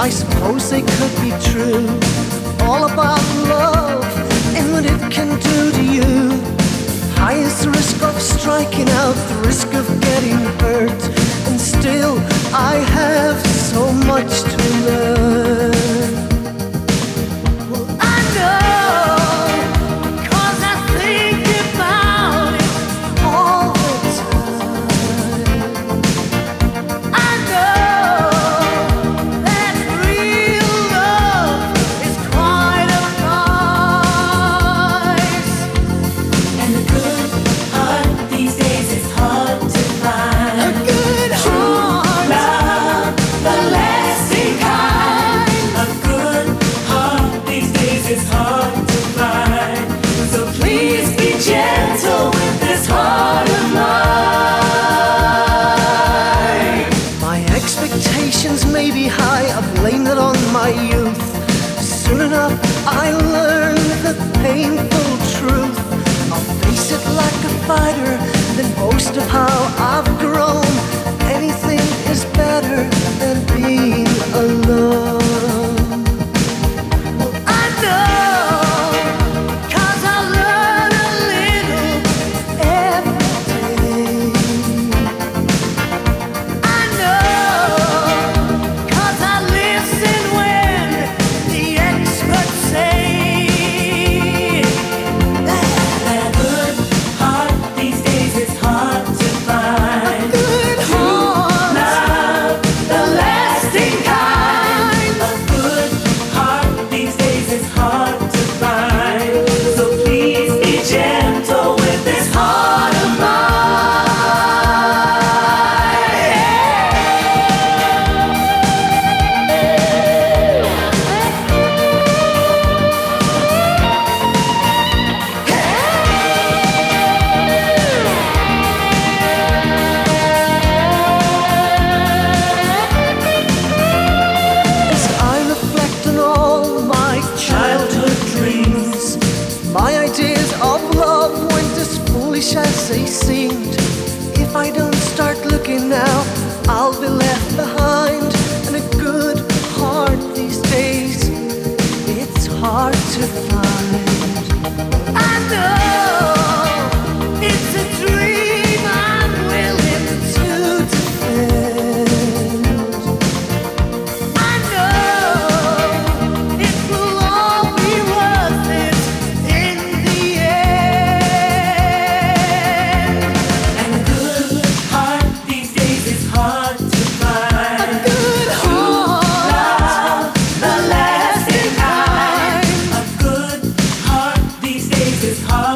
I suppose they could be true. All about love and what it can do to you. High is the risk of striking out, the risk of getting hurt. And still, I have so much to wish as they seemed. If I don't start looking now, I'll be left behind. And a good heart these days, it's hard to find. heart.